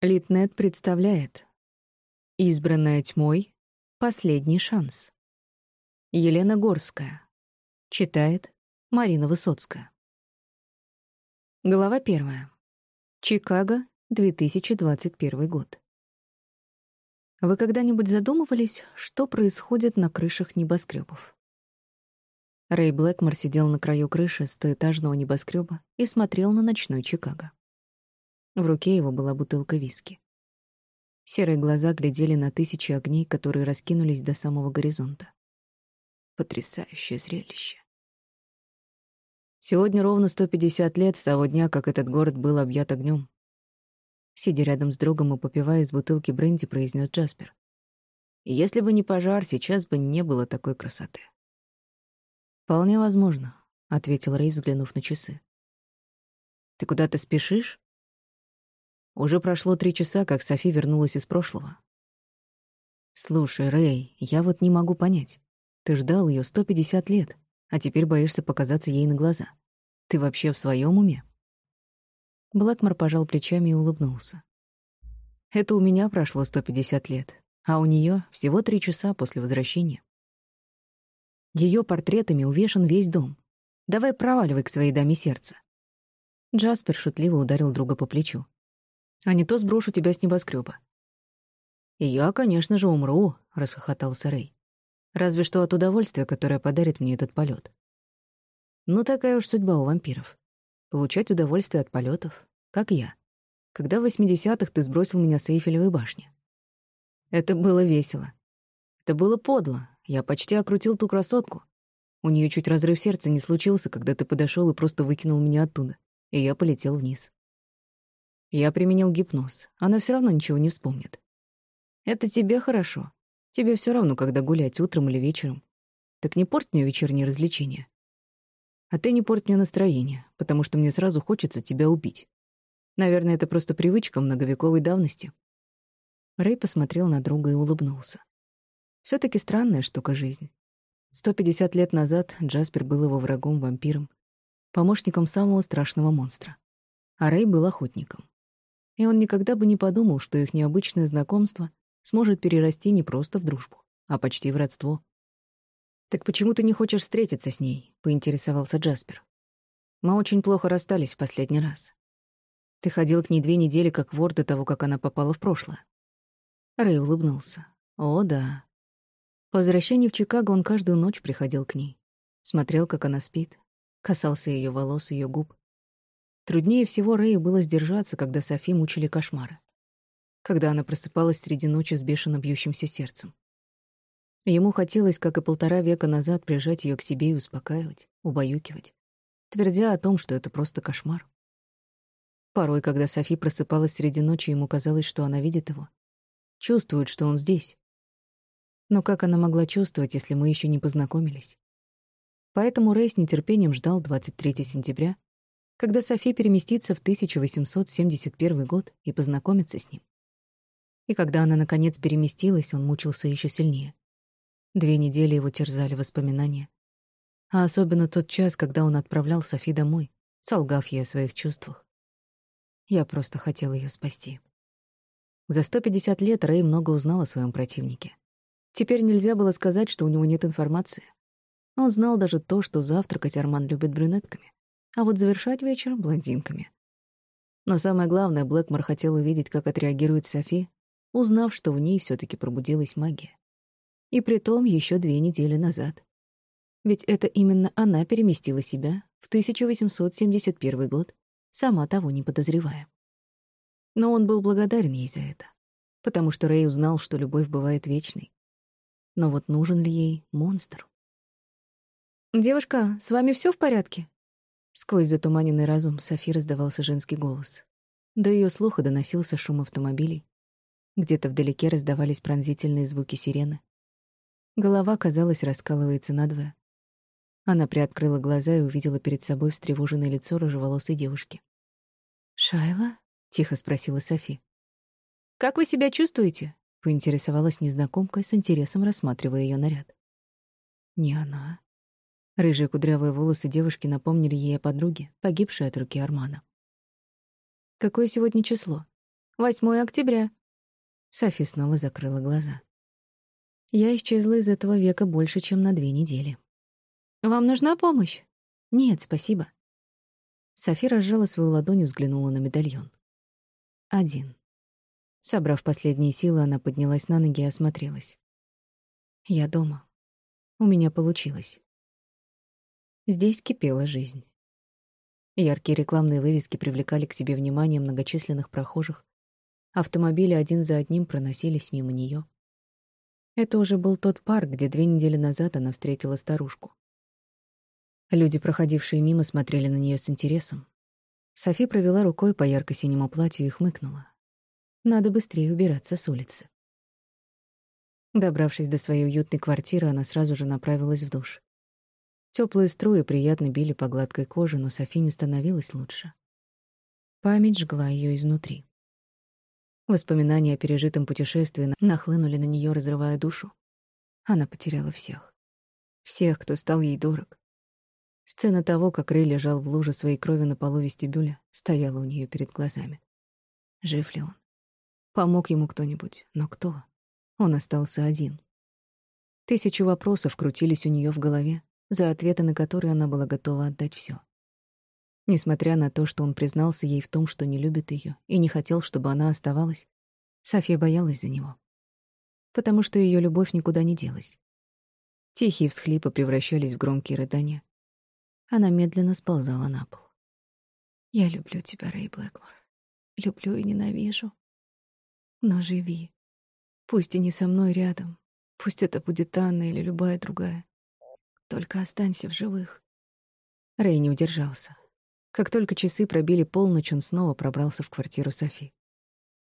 Литнет представляет «Избранная тьмой. Последний шанс». Елена Горская. Читает Марина Высоцкая. Глава первая. Чикаго, 2021 год. Вы когда-нибудь задумывались, что происходит на крышах небоскребов? Рэй Блэкмор сидел на краю крыши стоэтажного небоскреба и смотрел на ночной Чикаго. В руке его была бутылка виски. Серые глаза глядели на тысячи огней, которые раскинулись до самого горизонта. Потрясающее зрелище. Сегодня ровно 150 лет с того дня, как этот город был объят огнем. Сидя рядом с другом и попивая из бутылки бренди, произнес Джаспер. И если бы не пожар, сейчас бы не было такой красоты. «Вполне возможно», — ответил Рэй, взглянув на часы. «Ты куда-то спешишь?» Уже прошло три часа, как Софи вернулась из прошлого. «Слушай, Рэй, я вот не могу понять. Ты ждал ее 150 лет, а теперь боишься показаться ей на глаза. Ты вообще в своем уме?» Блэкмор пожал плечами и улыбнулся. «Это у меня прошло 150 лет, а у нее всего три часа после возвращения. Ее портретами увешан весь дом. Давай проваливай к своей даме сердца». Джаспер шутливо ударил друга по плечу а не то сброшу тебя с небоскреба. «И я, конечно же, умру», — расхохотался Рэй. «Разве что от удовольствия, которое подарит мне этот полет. Ну, такая уж судьба у вампиров. Получать удовольствие от полетов, как я. Когда в 80-х ты сбросил меня с Эйфелевой башни. Это было весело. Это было подло. Я почти окрутил ту красотку. У нее чуть разрыв сердца не случился, когда ты подошел и просто выкинул меня оттуда, и я полетел вниз. Я применил гипноз. Она все равно ничего не вспомнит. Это тебе хорошо. Тебе все равно, когда гулять утром или вечером. Так не порть мне вечерние развлечения. А ты не порть мне настроение, потому что мне сразу хочется тебя убить. Наверное, это просто привычка многовековой давности. Рэй посмотрел на друга и улыбнулся. все таки странная штука жизнь. 150 лет назад Джаспер был его врагом-вампиром, помощником самого страшного монстра. А Рэй был охотником и он никогда бы не подумал, что их необычное знакомство сможет перерасти не просто в дружбу, а почти в родство. «Так почему ты не хочешь встретиться с ней?» — поинтересовался Джаспер. «Мы очень плохо расстались в последний раз. Ты ходил к ней две недели как вор до того, как она попала в прошлое». Рэй улыбнулся. «О, да». По возвращении в Чикаго он каждую ночь приходил к ней. Смотрел, как она спит, касался ее волос, ее губ, Труднее всего Рэю было сдержаться, когда Софи мучили кошмары. Когда она просыпалась среди ночи с бешено бьющимся сердцем. Ему хотелось, как и полтора века назад, прижать ее к себе и успокаивать, убаюкивать, твердя о том, что это просто кошмар. Порой, когда Софи просыпалась среди ночи, ему казалось, что она видит его, чувствует, что он здесь. Но как она могла чувствовать, если мы еще не познакомились? Поэтому Рэй с нетерпением ждал 23 сентября, когда Софи переместится в 1871 год и познакомится с ним. И когда она, наконец, переместилась, он мучился еще сильнее. Две недели его терзали воспоминания. А особенно тот час, когда он отправлял Софи домой, солгав ей о своих чувствах. Я просто хотел ее спасти. За 150 лет Рэй много узнал о своем противнике. Теперь нельзя было сказать, что у него нет информации. Он знал даже то, что завтракать Арман любит брюнетками а вот завершать вечер — блондинками. Но самое главное, Блэкмор хотел увидеть, как отреагирует Софи, узнав, что в ней все таки пробудилась магия. И притом еще две недели назад. Ведь это именно она переместила себя в 1871 год, сама того не подозревая. Но он был благодарен ей за это, потому что Рэй узнал, что любовь бывает вечной. Но вот нужен ли ей монстр? «Девушка, с вами все в порядке?» Сквозь затуманенный разум Софи раздавался женский голос. До ее слуха доносился шум автомобилей. Где-то вдалеке раздавались пронзительные звуки сирены. Голова, казалось, раскалывается надвое. Она приоткрыла глаза и увидела перед собой встревоженное лицо рыжеволосой девушки. «Шайла?» — тихо спросила Софи. «Как вы себя чувствуете?» — поинтересовалась незнакомка с интересом, рассматривая ее наряд. «Не она», Рыжие кудрявые волосы девушки напомнили ей о подруге, погибшей от руки Армана. «Какое сегодня число?» 8 октября». Софи снова закрыла глаза. Я исчезла из этого века больше, чем на две недели. «Вам нужна помощь?» «Нет, спасибо». Софи разжала свою ладонь и взглянула на медальон. Один. Собрав последние силы, она поднялась на ноги и осмотрелась. «Я дома. У меня получилось». Здесь кипела жизнь. Яркие рекламные вывески привлекали к себе внимание многочисленных прохожих. Автомобили один за одним проносились мимо нее. Это уже был тот парк, где две недели назад она встретила старушку. Люди, проходившие мимо, смотрели на нее с интересом. Софи провела рукой по ярко-синему платью и хмыкнула. Надо быстрее убираться с улицы. Добравшись до своей уютной квартиры, она сразу же направилась в душ. Теплые струи приятно били по гладкой коже, но Софи не становилась лучше. Память жгла ее изнутри. Воспоминания о пережитом путешествии нахлынули на нее, разрывая душу. Она потеряла всех. Всех, кто стал ей дорог. Сцена того, как Рэй лежал в луже своей крови на полу вестибюля, стояла у нее перед глазами. Жив ли он? Помог ему кто-нибудь, но кто? Он остался один. Тысячу вопросов крутились у нее в голове, за ответы на которые она была готова отдать все. Несмотря на то, что он признался ей в том, что не любит ее и не хотел, чтобы она оставалась, София боялась за него. Потому что ее любовь никуда не делась. Тихие всхлипы превращались в громкие рыдания. Она медленно сползала на пол. «Я люблю тебя, Рэй Блэкмор. Люблю и ненавижу. Но живи. Пусть и не со мной рядом. Пусть это будет Анна или любая другая. Только останься в живых. Рэй не удержался. Как только часы пробили полночь, он снова пробрался в квартиру Софи.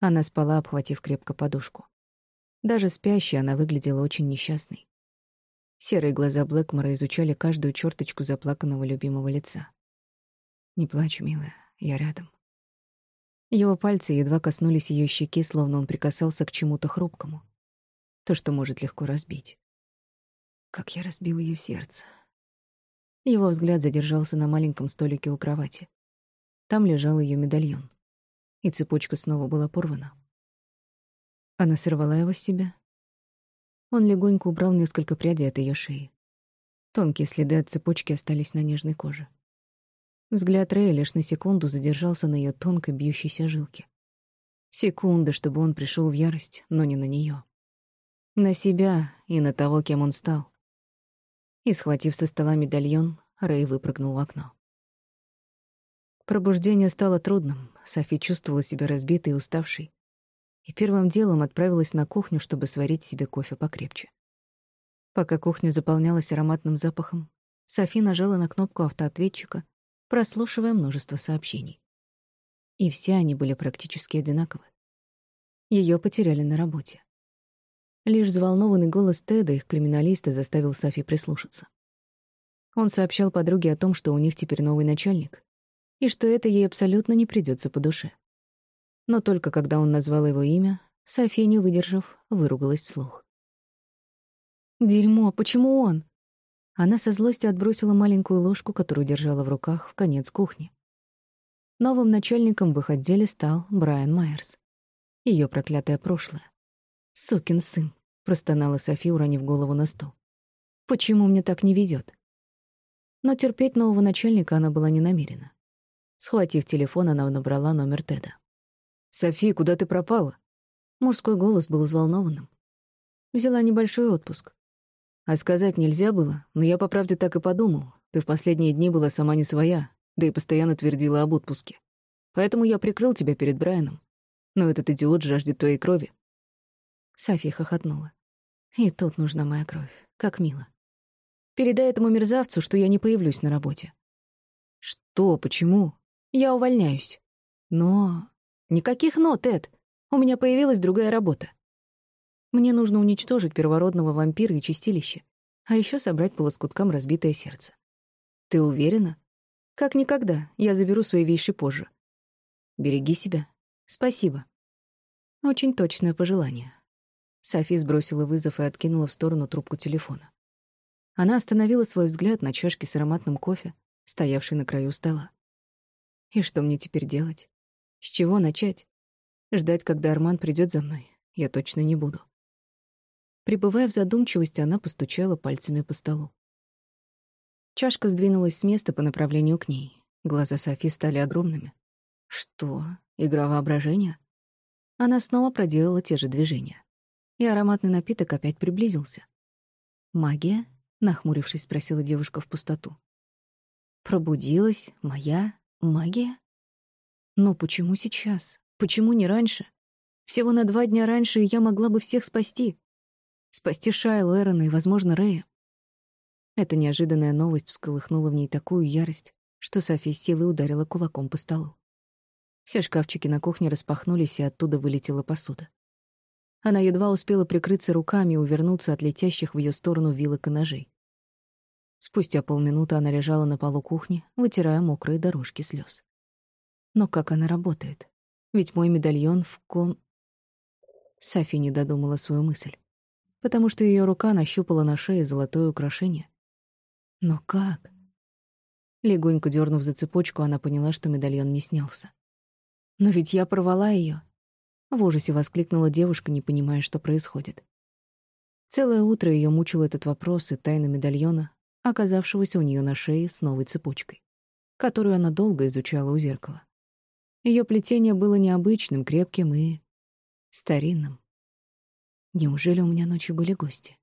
Она спала, обхватив крепко подушку. Даже спящей она выглядела очень несчастной. Серые глаза Блэкмора изучали каждую черточку заплаканного любимого лица. «Не плачь, милая, я рядом». Его пальцы едва коснулись ее щеки, словно он прикасался к чему-то хрупкому. То, что может легко разбить. Как я разбил ее сердце. Его взгляд задержался на маленьком столике у кровати. Там лежал ее медальон. И цепочка снова была порвана. Она сорвала его с себя. Он легонько убрал несколько прядей от ее шеи. Тонкие следы от цепочки остались на нежной коже. Взгляд Рэя лишь на секунду задержался на ее тонкой бьющейся жилке. Секунда, чтобы он пришел в ярость, но не на нее. На себя и на того, кем он стал и, схватив со стола медальон, Рэй выпрыгнул в окно. Пробуждение стало трудным, Софи чувствовала себя разбитой и уставшей, и первым делом отправилась на кухню, чтобы сварить себе кофе покрепче. Пока кухня заполнялась ароматным запахом, Софи нажала на кнопку автоответчика, прослушивая множество сообщений. И все они были практически одинаковы. Ее потеряли на работе. Лишь взволнованный голос Теда, их криминалиста, заставил Сафи прислушаться. Он сообщал подруге о том, что у них теперь новый начальник, и что это ей абсолютно не придется по душе. Но только когда он назвал его имя, София, не выдержав, выругалась вслух. «Дерьмо, почему он?» Она со злостью отбросила маленькую ложку, которую держала в руках, в конец кухни. Новым начальником в их отделе стал Брайан Майерс. Ее проклятое прошлое. «Сукин сын», — простонала Софи, уронив голову на стол. «Почему мне так не везет? Но терпеть нового начальника она была не намерена. Схватив телефон, она набрала номер Теда. «Софи, куда ты пропала?» Мужской голос был взволнованным. Взяла небольшой отпуск. А сказать нельзя было, но я по правде так и подумал. Ты в последние дни была сама не своя, да и постоянно твердила об отпуске. Поэтому я прикрыл тебя перед Брайаном. Но этот идиот жаждет твоей крови. София хохотнула. И тут нужна моя кровь. Как мило. Передай этому мерзавцу, что я не появлюсь на работе. Что? Почему? Я увольняюсь. Но... Никаких «но», Тед. У меня появилась другая работа. Мне нужно уничтожить первородного вампира и чистилище, а еще собрать по лоскуткам разбитое сердце. Ты уверена? Как никогда. Я заберу свои вещи позже. Береги себя. Спасибо. Очень точное пожелание. Софи сбросила вызов и откинула в сторону трубку телефона. Она остановила свой взгляд на чашке с ароматным кофе, стоявшей на краю стола. И что мне теперь делать? С чего начать? Ждать, когда Арман придет за мной, я точно не буду. Прибывая в задумчивости, она постучала пальцами по столу. Чашка сдвинулась с места по направлению к ней. Глаза Софи стали огромными. Что? Игра воображения? Она снова проделала те же движения. И ароматный напиток опять приблизился. «Магия?» — нахмурившись, спросила девушка в пустоту. «Пробудилась? Моя? Магия? Но почему сейчас? Почему не раньше? Всего на два дня раньше я могла бы всех спасти. Спасти Шайлу, Эрона и, возможно, Рэя. Эта неожиданная новость всколыхнула в ней такую ярость, что София силой ударила кулаком по столу. Все шкафчики на кухне распахнулись, и оттуда вылетела посуда. Она едва успела прикрыться руками и увернуться от летящих в ее сторону вилок и ножей. Спустя полминуты она лежала на полу кухни, вытирая мокрые дорожки слез. Но как она работает? Ведь мой медальон в ком... Софи не додумала свою мысль, потому что ее рука нащупала на шее золотое украшение. Но как? Легонько дернув за цепочку, она поняла, что медальон не снялся. Но ведь я порвала ее. В ужасе воскликнула девушка, не понимая, что происходит. Целое утро ее мучил этот вопрос и тайна медальона, оказавшегося у нее на шее с новой цепочкой, которую она долго изучала у зеркала. Ее плетение было необычным, крепким и старинным. Неужели у меня ночью были гости?